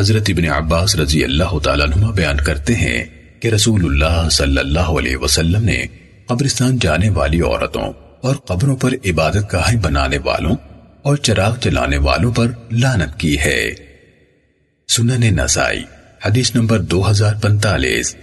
حضرت ابن عباس رضی اللہ تعالیٰ عنہ بیان کرتے ہیں کہ رسول اللہ صلی اللہ علیہ وسلم نے قبرستان جانے والی عورتوں اور قبروں پر عبادت گاہیں بنانے والوں اور چراغ جلانے والوں پر لانت کی ہے۔ سنن نسائی، حدیث نمبر دو ہزار پنتالیس۔